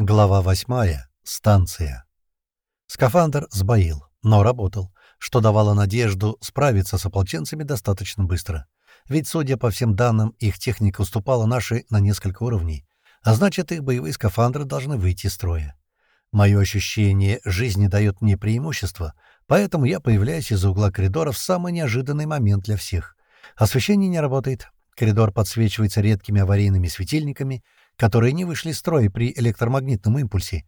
Глава восьмая. Станция. Скафандр сбоил, но работал, что давало надежду справиться с ополченцами достаточно быстро. Ведь, судя по всем данным, их техника уступала нашей на несколько уровней, а значит, их боевые скафандры должны выйти из строя. Мое ощущение жизни дает мне преимущество, поэтому я появляюсь из угла коридора в самый неожиданный момент для всех. Освещение не работает, коридор подсвечивается редкими аварийными светильниками — которые не вышли из строя при электромагнитном импульсе.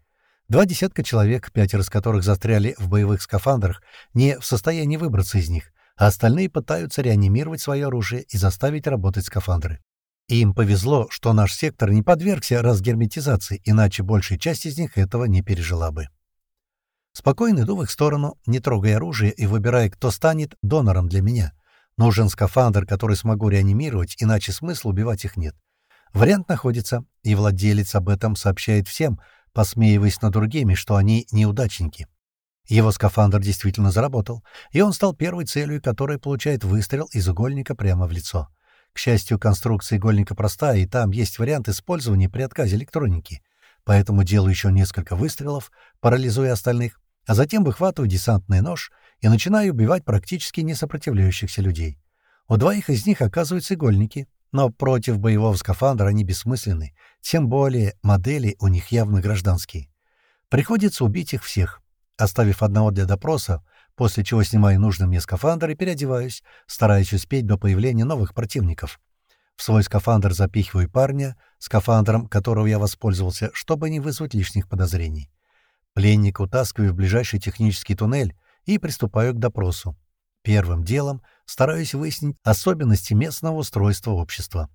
Два десятка человек, пятеро из которых застряли в боевых скафандрах, не в состоянии выбраться из них, а остальные пытаются реанимировать свое оружие и заставить работать скафандры. им повезло, что наш сектор не подвергся разгерметизации, иначе большая часть из них этого не пережила бы. Спокойно иду в их сторону, не трогая оружие и выбирая, кто станет донором для меня. Нужен скафандр, который смогу реанимировать, иначе смысла убивать их нет. Вариант находится, и владелец об этом сообщает всем, посмеиваясь над другими, что они неудачники. Его скафандр действительно заработал, и он стал первой целью, которая получает выстрел из игольника прямо в лицо. К счастью, конструкция игольника простая, и там есть вариант использования при отказе электроники. Поэтому делаю еще несколько выстрелов, парализуя остальных, а затем выхватываю десантный нож и начинаю убивать практически несопротивляющихся людей. У двоих из них оказываются игольники, но против боевого скафандра они бессмысленны, тем более модели у них явно гражданские. Приходится убить их всех, оставив одного для допроса, после чего снимаю нужный мне скафандр и переодеваюсь, стараясь успеть до появления новых противников. В свой скафандр запихиваю парня, скафандром которого я воспользовался, чтобы не вызвать лишних подозрений. Пленника утаскиваю в ближайший технический туннель и приступаю к допросу. Первым делом стараюсь выяснить особенности местного устройства общества.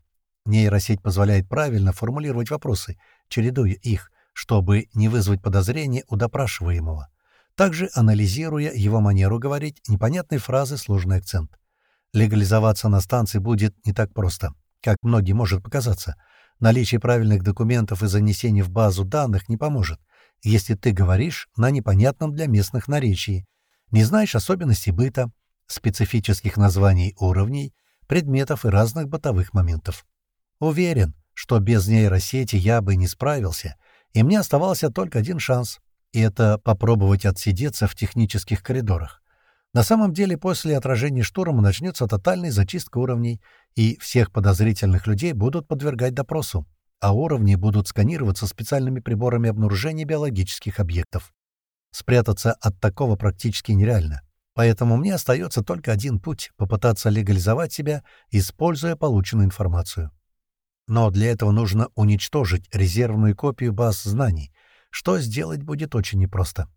Нейросеть позволяет правильно формулировать вопросы, чередуя их, чтобы не вызвать подозрения у допрашиваемого. Также анализируя его манеру говорить, непонятные фразы, сложный акцент. Легализоваться на станции будет не так просто, как многим может показаться. Наличие правильных документов и занесение в базу данных не поможет, если ты говоришь на непонятном для местных наречии, не знаешь особенностей быта, специфических названий уровней, предметов и разных бытовых моментов. Уверен, что без нейросети я бы не справился, и мне оставался только один шанс — и это попробовать отсидеться в технических коридорах. На самом деле, после отражения штурма начнется тотальная зачистка уровней, и всех подозрительных людей будут подвергать допросу, а уровни будут сканироваться специальными приборами обнаружения биологических объектов. Спрятаться от такого практически нереально. Поэтому мне остается только один путь — попытаться легализовать себя, используя полученную информацию. Но для этого нужно уничтожить резервную копию баз знаний, что сделать будет очень непросто.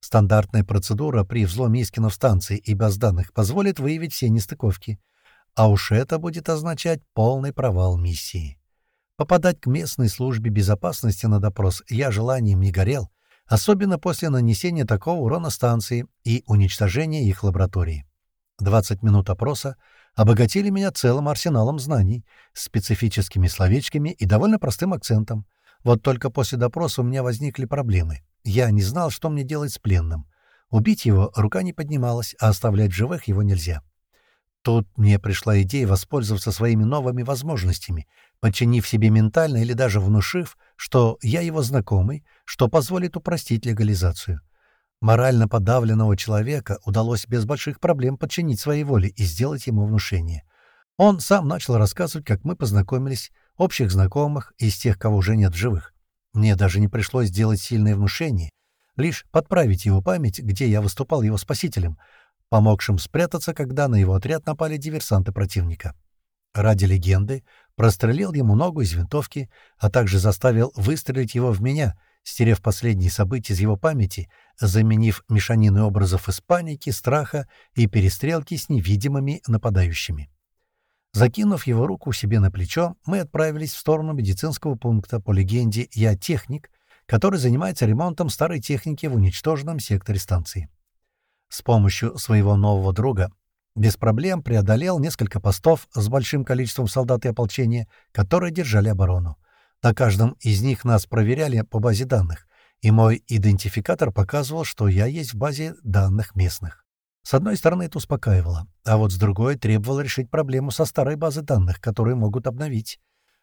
Стандартная процедура при взломе Искинов станции и баз данных позволит выявить все нестыковки. А уж это будет означать полный провал миссии. Попадать к местной службе безопасности на допрос я желанием не горел, особенно после нанесения такого урона станции и уничтожения их лаборатории. 20 минут опроса обогатили меня целым арсеналом знаний, специфическими словечками и довольно простым акцентом. Вот только после допроса у меня возникли проблемы. Я не знал, что мне делать с пленным. Убить его рука не поднималась, а оставлять живых его нельзя. Тут мне пришла идея воспользоваться своими новыми возможностями, подчинив себе ментально или даже внушив, что я его знакомый, что позволит упростить легализацию. Морально подавленного человека удалось без больших проблем подчинить своей воле и сделать ему внушение. Он сам начал рассказывать, как мы познакомились, общих знакомых, из тех, кого уже нет в живых. Мне даже не пришлось сделать сильное внушение, лишь подправить его память, где я выступал его спасителем — помогшим спрятаться, когда на его отряд напали диверсанты противника. Ради легенды прострелил ему ногу из винтовки, а также заставил выстрелить его в меня, стерев последние события из его памяти, заменив мешанины образов из паники, страха и перестрелки с невидимыми нападающими. Закинув его руку себе на плечо, мы отправились в сторону медицинского пункта по легенде «Я техник», который занимается ремонтом старой техники в уничтоженном секторе станции. С помощью своего нового друга без проблем преодолел несколько постов с большим количеством солдат и ополчения, которые держали оборону. На каждом из них нас проверяли по базе данных, и мой идентификатор показывал, что я есть в базе данных местных. С одной стороны, это успокаивало, а вот с другой требовало решить проблему со старой базой данных, которую могут обновить.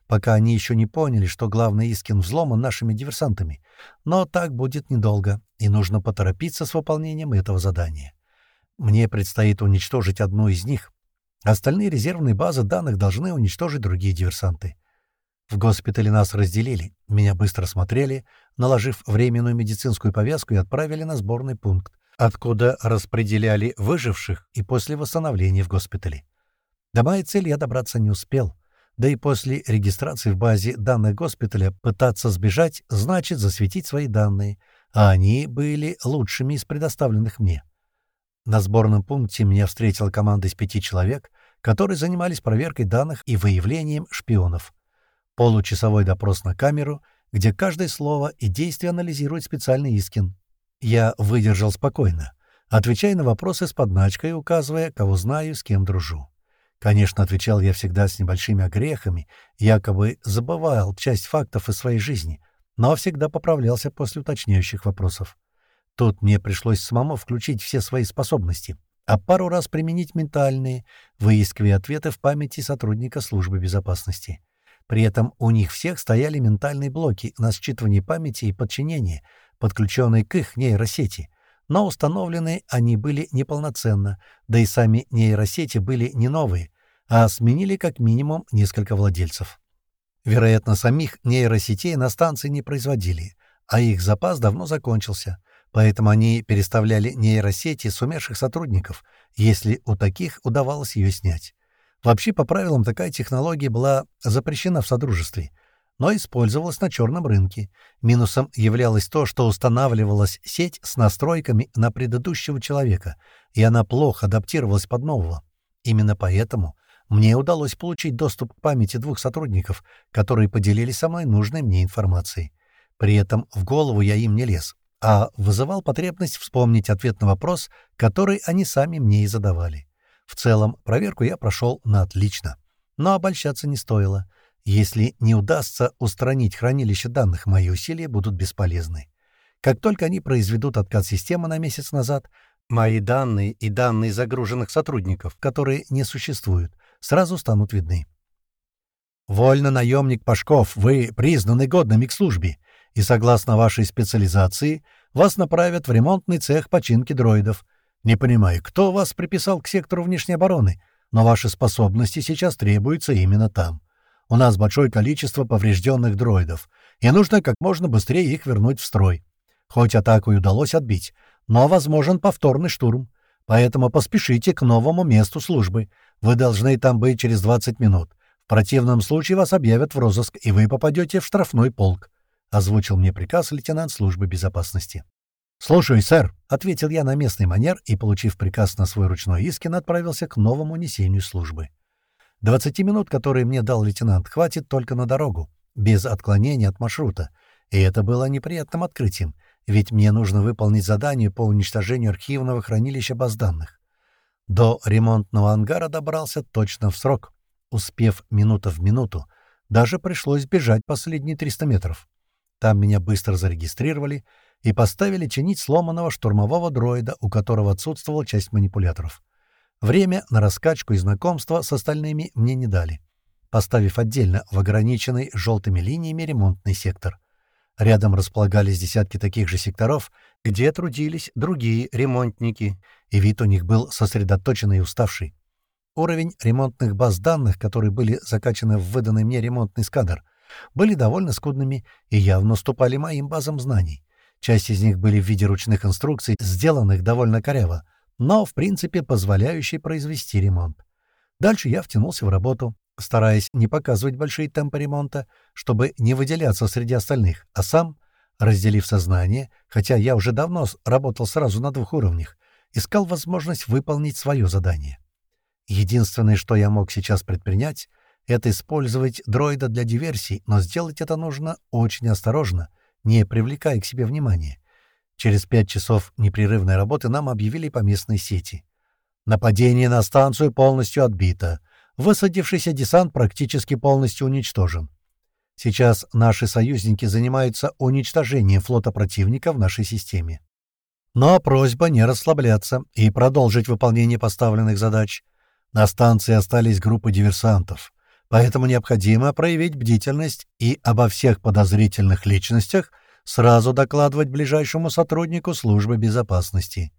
Пока они еще не поняли, что главный Искин взломан нашими диверсантами. Но так будет недолго, и нужно поторопиться с выполнением этого задания. Мне предстоит уничтожить одну из них. Остальные резервные базы данных должны уничтожить другие диверсанты. В госпитале нас разделили, меня быстро смотрели, наложив временную медицинскую повязку и отправили на сборный пункт, откуда распределяли выживших и после восстановления в госпитале. До моей цели я добраться не успел. Да и после регистрации в базе данных госпиталя пытаться сбежать значит засветить свои данные, а они были лучшими из предоставленных мне. На сборном пункте меня встретила команда из пяти человек, которые занимались проверкой данных и выявлением шпионов. Получасовой допрос на камеру, где каждое слово и действие анализирует специальный Искин. Я выдержал спокойно, отвечая на вопросы с подначкой, указывая, кого знаю, с кем дружу. Конечно, отвечал я всегда с небольшими огрехами, якобы забывал часть фактов из своей жизни, но всегда поправлялся после уточняющих вопросов. Тут мне пришлось самому включить все свои способности, а пару раз применить ментальные, выискивая ответы в памяти сотрудника службы безопасности. При этом у них всех стояли ментальные блоки на считывание памяти и подчинение, подключенные к их нейросети — но установлены они были неполноценно, да и сами нейросети были не новые, а сменили как минимум несколько владельцев. Вероятно, самих нейросетей на станции не производили, а их запас давно закончился, поэтому они переставляли нейросети с умерших сотрудников, если у таких удавалось ее снять. Вообще, по правилам, такая технология была запрещена в Содружестве — но использовалась на черном рынке. Минусом являлось то, что устанавливалась сеть с настройками на предыдущего человека, и она плохо адаптировалась под нового. Именно поэтому мне удалось получить доступ к памяти двух сотрудников, которые поделились со мной нужной мне информацией. При этом в голову я им не лез, а вызывал потребность вспомнить ответ на вопрос, который они сами мне и задавали. В целом, проверку я прошел на отлично. Но обольщаться не стоило — если не удастся устранить хранилище данных, мои усилия будут бесполезны. Как только они произведут откат системы на месяц назад, мои данные и данные загруженных сотрудников, которые не существуют, сразу станут видны. «Вольно, наемник Пашков, вы признаны годными к службе, и, согласно вашей специализации, вас направят в ремонтный цех починки дроидов. Не понимаю, кто вас приписал к сектору внешней обороны, но ваши способности сейчас требуются именно там. У нас большое количество поврежденных дроидов, и нужно как можно быстрее их вернуть в строй. Хоть атаку и удалось отбить, но возможен повторный штурм. Поэтому поспешите к новому месту службы. Вы должны там быть через 20 минут. В противном случае вас объявят в розыск, и вы попадете в штрафной полк», — озвучил мне приказ лейтенант службы безопасности. «Слушай, сэр», — ответил я на местный манер и, получив приказ на свой ручной искин, отправился к новому несению службы. Двадцати минут, которые мне дал лейтенант, хватит только на дорогу, без отклонения от маршрута. И это было неприятным открытием, ведь мне нужно выполнить задание по уничтожению архивного хранилища баз данных. До ремонтного ангара добрался точно в срок, успев минута в минуту. Даже пришлось бежать последние 300 метров. Там меня быстро зарегистрировали и поставили чинить сломанного штурмового дроида, у которого отсутствовала часть манипуляторов. Время на раскачку и знакомство с остальными мне не дали, поставив отдельно в ограниченный желтыми линиями ремонтный сектор. Рядом располагались десятки таких же секторов, где трудились другие ремонтники, и вид у них был сосредоточенный и уставший. Уровень ремонтных баз данных, которые были закачаны в выданный мне ремонтный скадр, были довольно скудными и явно уступали моим базам знаний. Часть из них были в виде ручных инструкций, сделанных довольно коряво, но, в принципе, позволяющий произвести ремонт. Дальше я втянулся в работу, стараясь не показывать большие темпы ремонта, чтобы не выделяться среди остальных, а сам, разделив сознание, хотя я уже давно работал сразу на двух уровнях, искал возможность выполнить свое задание. Единственное, что я мог сейчас предпринять, это использовать дроида для диверсий, но сделать это нужно очень осторожно, не привлекая к себе внимания. Через пять часов непрерывной работы нам объявили по местной сети. Нападение на станцию полностью отбито. Высадившийся десант практически полностью уничтожен. Сейчас наши союзники занимаются уничтожением флота противника в нашей системе. Но просьба не расслабляться и продолжить выполнение поставленных задач. На станции остались группы диверсантов. Поэтому необходимо проявить бдительность и обо всех подозрительных личностях сразу докладывать ближайшему сотруднику службы безопасности.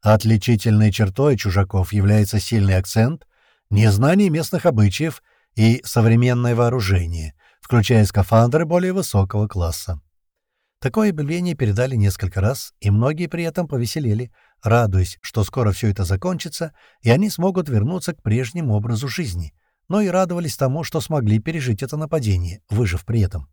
Отличительной чертой чужаков является сильный акцент, незнание местных обычаев и современное вооружение, включая скафандры более высокого класса. Такое объявление передали несколько раз, и многие при этом повеселели, радуясь, что скоро все это закончится, и они смогут вернуться к прежнему образу жизни, но и радовались тому, что смогли пережить это нападение, выжив при этом.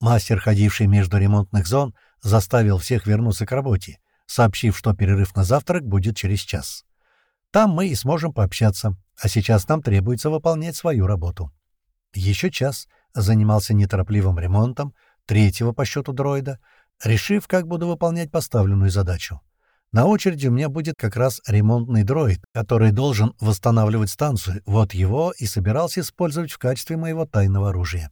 Мастер, ходивший между ремонтных зон, заставил всех вернуться к работе, сообщив, что перерыв на завтрак будет через час. Там мы и сможем пообщаться, а сейчас нам требуется выполнять свою работу. Еще час занимался неторопливым ремонтом третьего по счету дроида, решив, как буду выполнять поставленную задачу. На очереди у меня будет как раз ремонтный дроид, который должен восстанавливать станцию, вот его и собирался использовать в качестве моего тайного оружия.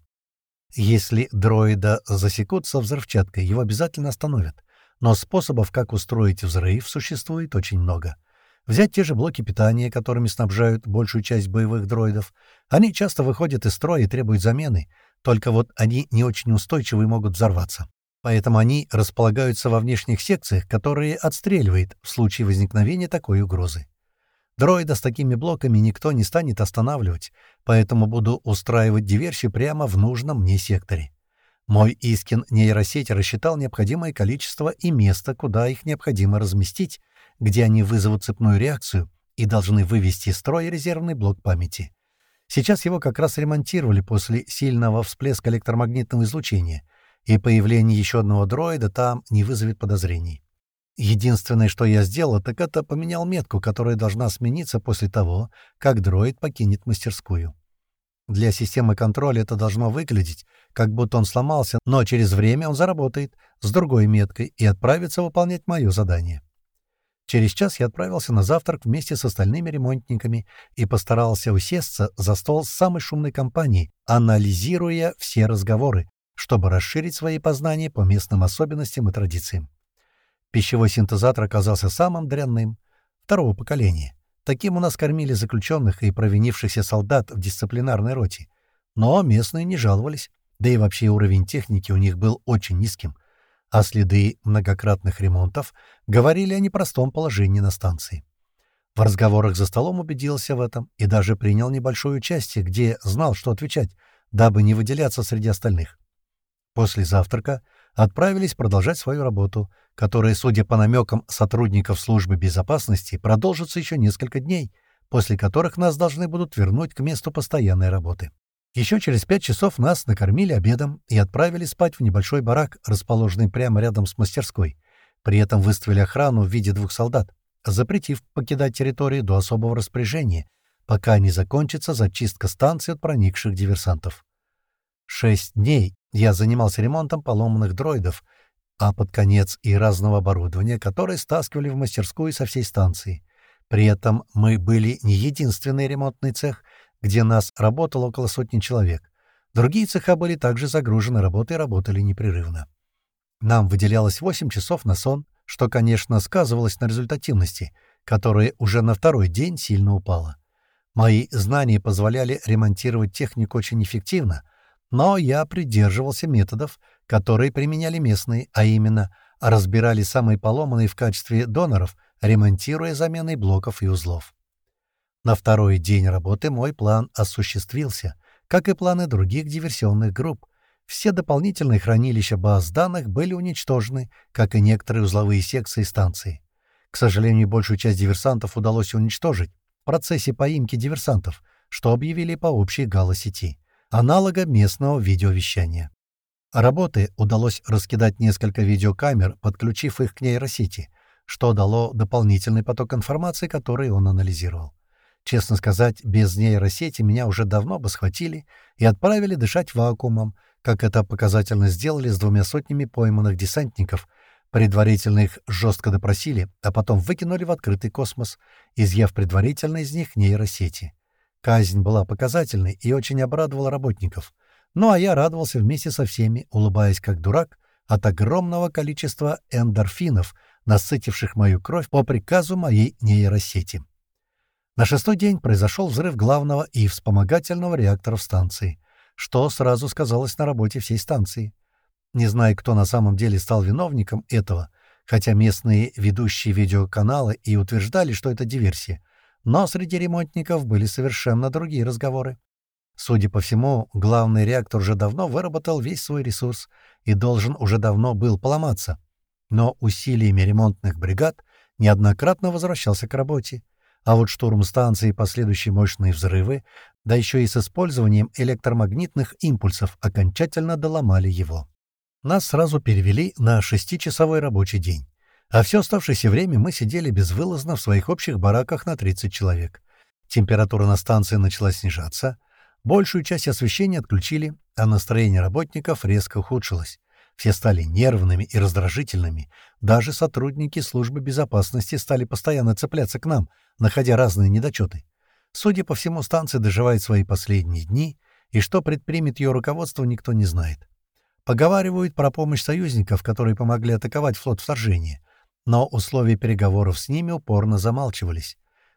Если дроида засекут со взрывчаткой, его обязательно остановят. Но способов, как устроить взрыв, существует очень много. Взять те же блоки питания, которыми снабжают большую часть боевых дроидов. Они часто выходят из строя и требуют замены, только вот они не очень устойчивы и могут взорваться. Поэтому они располагаются во внешних секциях, которые отстреливает в случае возникновения такой угрозы. Дроида с такими блоками никто не станет останавливать, поэтому буду устраивать диверсию прямо в нужном мне секторе. Мой Искин нейросеть рассчитал необходимое количество и место, куда их необходимо разместить, где они вызовут цепную реакцию и должны вывести из строя резервный блок памяти. Сейчас его как раз ремонтировали после сильного всплеска электромагнитного излучения, и появление еще одного дроида там не вызовет подозрений. Единственное, что я сделал, так это поменял метку, которая должна смениться после того, как дроид покинет мастерскую. Для системы контроля это должно выглядеть, как будто он сломался, но через время он заработает с другой меткой и отправится выполнять мое задание. Через час я отправился на завтрак вместе с остальными ремонтниками и постарался усесться за стол с самой шумной компанией, анализируя все разговоры, чтобы расширить свои познания по местным особенностям и традициям. Пищевой синтезатор оказался самым дрянным, второго поколения. Таким у нас кормили заключенных и провинившихся солдат в дисциплинарной роте. Но местные не жаловались, да и вообще уровень техники у них был очень низким, а следы многократных ремонтов говорили о непростом положении на станции. В разговорах за столом убедился в этом и даже принял небольшое участие, где знал, что отвечать, дабы не выделяться среди остальных. После завтрака отправились продолжать свою работу, которая, судя по намекам сотрудников службы безопасности, продолжится еще несколько дней, после которых нас должны будут вернуть к месту постоянной работы. Еще через пять часов нас накормили обедом и отправили спать в небольшой барак, расположенный прямо рядом с мастерской. При этом выставили охрану в виде двух солдат, запретив покидать территорию до особого распоряжения, пока не закончится зачистка станции от проникших диверсантов. Шесть дней я занимался ремонтом поломанных дроидов, а под конец и разного оборудования, которое стаскивали в мастерскую со всей станции. При этом мы были не единственный ремонтный цех, где нас работало около сотни человек. Другие цеха были также загружены работой и работали непрерывно. Нам выделялось 8 часов на сон, что, конечно, сказывалось на результативности, которая уже на второй день сильно упала. Мои знания позволяли ремонтировать технику очень эффективно — но я придерживался методов, которые применяли местные, а именно разбирали самые поломанные в качестве доноров, ремонтируя заменой блоков и узлов. На второй день работы мой план осуществился, как и планы других диверсионных групп. Все дополнительные хранилища баз данных были уничтожены, как и некоторые узловые секции станции. К сожалению, большую часть диверсантов удалось уничтожить в процессе поимки диверсантов, что объявили по общей гало-сети аналога местного видеовещания. Работы удалось раскидать несколько видеокамер, подключив их к нейросети, что дало дополнительный поток информации, который он анализировал. Честно сказать, без нейросети меня уже давно бы схватили и отправили дышать вакуумом, как это показательно сделали с двумя сотнями пойманных десантников, предварительно их жестко допросили, а потом выкинули в открытый космос, изъяв предварительно из них нейросети. Казнь была показательной и очень обрадовала работников. Ну а я радовался вместе со всеми, улыбаясь как дурак, от огромного количества эндорфинов, насытивших мою кровь по приказу моей нейросети. На шестой день произошел взрыв главного и вспомогательного реакторов станции, что сразу сказалось на работе всей станции. Не знаю, кто на самом деле стал виновником этого, хотя местные ведущие видеоканалы и утверждали, что это диверсия, но среди ремонтников были совершенно другие разговоры. Судя по всему, главный реактор уже давно выработал весь свой ресурс и должен уже давно был поломаться. Но усилиями ремонтных бригад неоднократно возвращался к работе. А вот штурм станции и последующие мощные взрывы, да еще и с использованием электромагнитных импульсов, окончательно доломали его. Нас сразу перевели на шестичасовой рабочий день. А все оставшееся время мы сидели безвылазно в своих общих бараках на 30 человек. Температура на станции начала снижаться. Большую часть освещения отключили, а настроение работников резко ухудшилось. Все стали нервными и раздражительными. Даже сотрудники службы безопасности стали постоянно цепляться к нам, находя разные недочеты. Судя по всему, станция доживает свои последние дни, и что предпримет ее руководство, никто не знает. Поговаривают про помощь союзников, которые помогли атаковать флот вторжения, но условия переговоров с ними упорно замалчивались.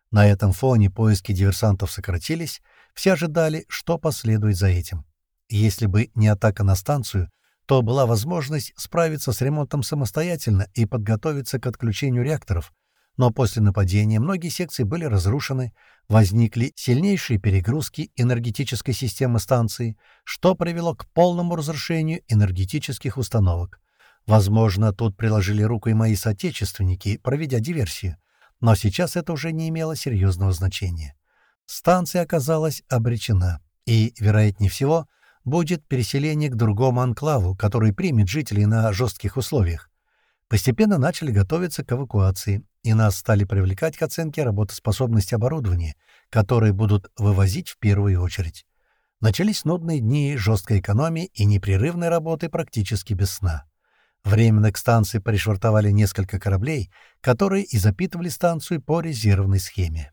На этом фоне поиски диверсантов сократились, все ожидали, что последует за этим. Если бы не атака на станцию, то была возможность справиться с ремонтом самостоятельно и подготовиться к отключению реакторов, но после нападения многие секции были разрушены, возникли сильнейшие перегрузки энергетической системы станции, что привело к полному разрушению энергетических установок. Возможно, тут приложили руку и мои соотечественники, проведя диверсию, но сейчас это уже не имело серьезного значения. Станция оказалась обречена, и, вероятнее всего, будет переселение к другому анклаву, который примет жителей на жестких условиях. Постепенно начали готовиться к эвакуации, и нас стали привлекать к оценке работоспособности оборудования, которые будут вывозить в первую очередь. Начались нудные дни жесткой экономии и непрерывной работы практически без сна. Временно к станции пришвартовали несколько кораблей, которые и запитывали станцию по резервной схеме.